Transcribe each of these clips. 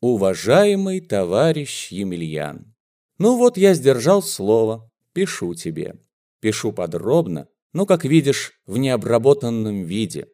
Уважаемый товарищ Емельян, ну вот я сдержал слово, пишу тебе. Пишу подробно, но, как видишь, в необработанном виде.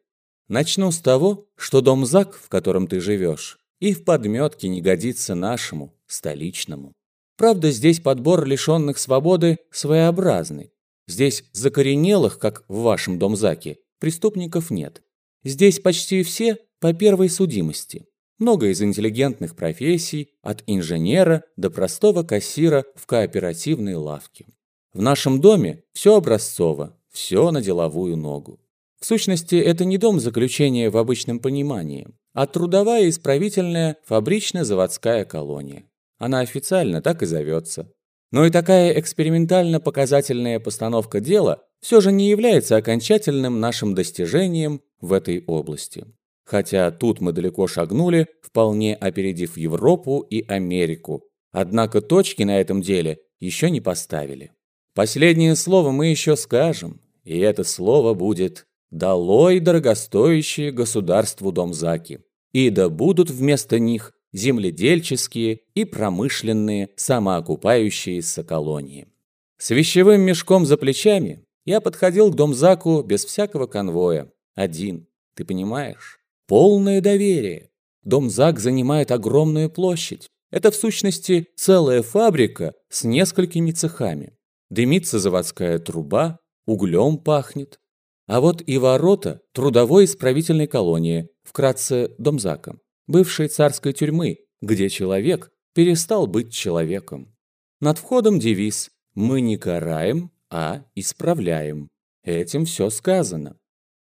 Начну с того, что дом ЗАГ, в котором ты живешь, и в подметке не годится нашему, столичному. Правда, здесь подбор лишенных свободы своеобразный. Здесь закоренелых, как в вашем домзаке, преступников нет. Здесь почти все по первой судимости. Много из интеллигентных профессий, от инженера до простого кассира в кооперативной лавке. В нашем доме все образцово, все на деловую ногу. В сущности, это не дом заключения в обычном понимании, а трудовая исправительная фабрично-заводская колония. Она официально так и зовется. Но и такая экспериментально-показательная постановка дела все же не является окончательным нашим достижением в этой области. Хотя тут мы далеко шагнули, вполне опередив Европу и Америку. Однако точки на этом деле еще не поставили. Последнее слово мы еще скажем, и это слово будет «Долой дорогостоящие государству домзаки, и да будут вместо них земледельческие и промышленные самоокупающиеся колонии». С вещевым мешком за плечами я подходил к домзаку без всякого конвоя, один, ты понимаешь? Полное доверие. Дом ЗАГ занимает огромную площадь. Это в сущности целая фабрика с несколькими цехами. Дымится заводская труба, углем пахнет. А вот и ворота трудовой исправительной колонии, вкратце Домзака, бывшей царской тюрьмы, где человек перестал быть человеком. Над входом девиз «Мы не караем, а исправляем». Этим все сказано.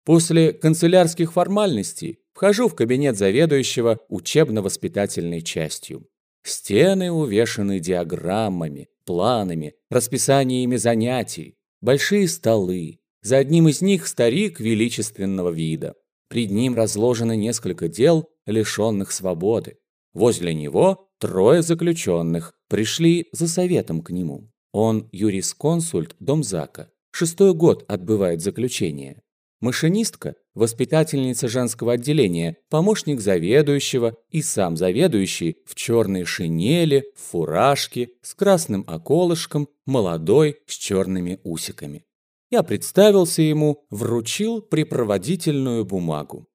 После канцелярских формальностей вхожу в кабинет заведующего учебно-воспитательной частью. Стены увешаны диаграммами, планами, расписаниями занятий, большие столы. За одним из них старик величественного вида. Пред ним разложено несколько дел, лишенных свободы. Возле него трое заключенных пришли за советом к нему. Он юрисконсульт Домзака. Шестой год отбывает заключение. Машинистка, воспитательница женского отделения, помощник заведующего и сам заведующий в черной шинели, фуражке, с красным околышком, молодой, с черными усиками. Я представился ему, вручил припроводительную бумагу.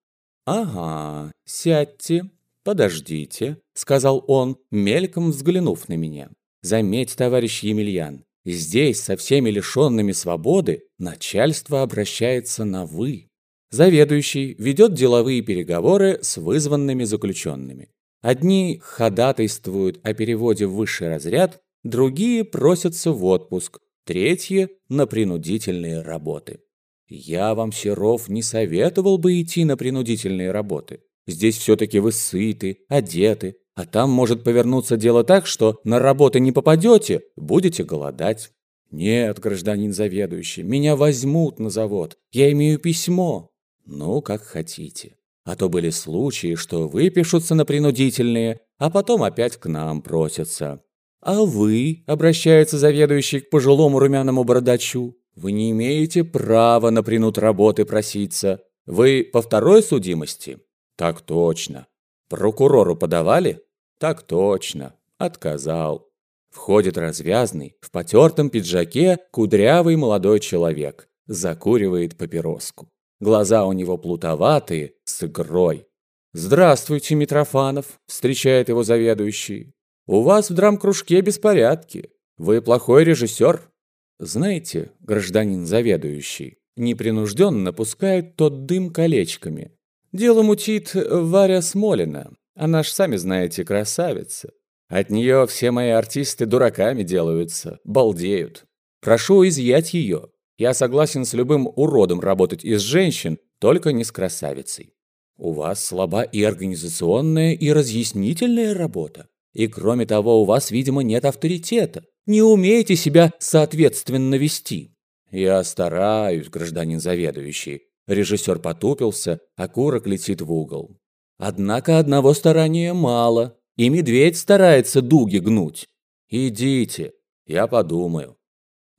«Ага, сядьте, подождите», — сказал он, мельком взглянув на меня. «Заметь, товарищ Емельян, Здесь, со всеми лишенными свободы, начальство обращается на «вы». Заведующий ведет деловые переговоры с вызванными заключенными. Одни ходатайствуют о переводе в высший разряд, другие просятся в отпуск, третьи – на принудительные работы. Я вам, Серов, не советовал бы идти на принудительные работы. Здесь все-таки вы сыты, одеты, а там может повернуться дело так, что на работы не попадете, будете голодать. Нет, гражданин заведующий, меня возьмут на завод. Я имею письмо. Ну, как хотите. А то были случаи, что выпишутся на принудительные, а потом опять к нам просятся. А вы, обращается заведующий к пожилому румяному бородачу, вы не имеете права на принуд работы проситься. Вы по второй судимости? Так точно. Прокурору подавали? Так точно, отказал. Входит развязный, в потертом пиджаке кудрявый молодой человек. Закуривает папироску. Глаза у него плутоватые, с игрой. «Здравствуйте, Митрофанов», – встречает его заведующий. «У вас в драмкружке беспорядки. Вы плохой режиссер». Знаете, гражданин заведующий, непринужденно пускает тот дым колечками. Дело мутит Варя Смолина. Она ж, сами знаете, красавица. От нее все мои артисты дураками делаются, балдеют. Прошу изъять ее. Я согласен с любым уродом работать из женщин, только не с красавицей. У вас слаба и организационная, и разъяснительная работа. И кроме того, у вас, видимо, нет авторитета. Не умеете себя соответственно вести. Я стараюсь, гражданин заведующий. Режиссер потупился, а курок летит в угол. Однако одного старания мало, и медведь старается дуги гнуть. Идите, я подумаю.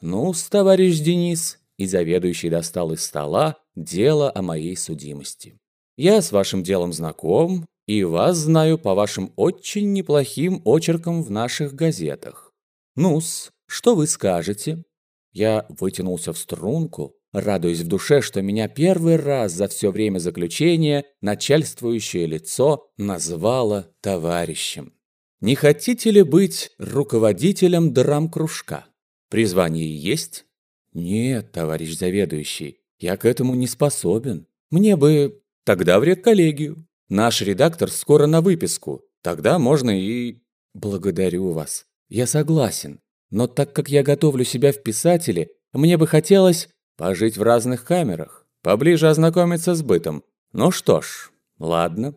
ну товарищ Денис, и заведующий достал из стола дело о моей судимости. Я с вашим делом знаком, И вас знаю по вашим очень неплохим очеркам в наших газетах. Ну-с, что вы скажете?» Я вытянулся в струнку, радуясь в душе, что меня первый раз за все время заключения начальствующее лицо назвало товарищем. «Не хотите ли быть руководителем драм-кружка? Призвание есть?» «Нет, товарищ заведующий, я к этому не способен. Мне бы... Тогда в редколлегию. Наш редактор скоро на выписку. Тогда можно и... Благодарю вас. Я согласен. Но так как я готовлю себя в писатели, мне бы хотелось пожить в разных камерах, поближе ознакомиться с бытом. Ну что ж, ладно.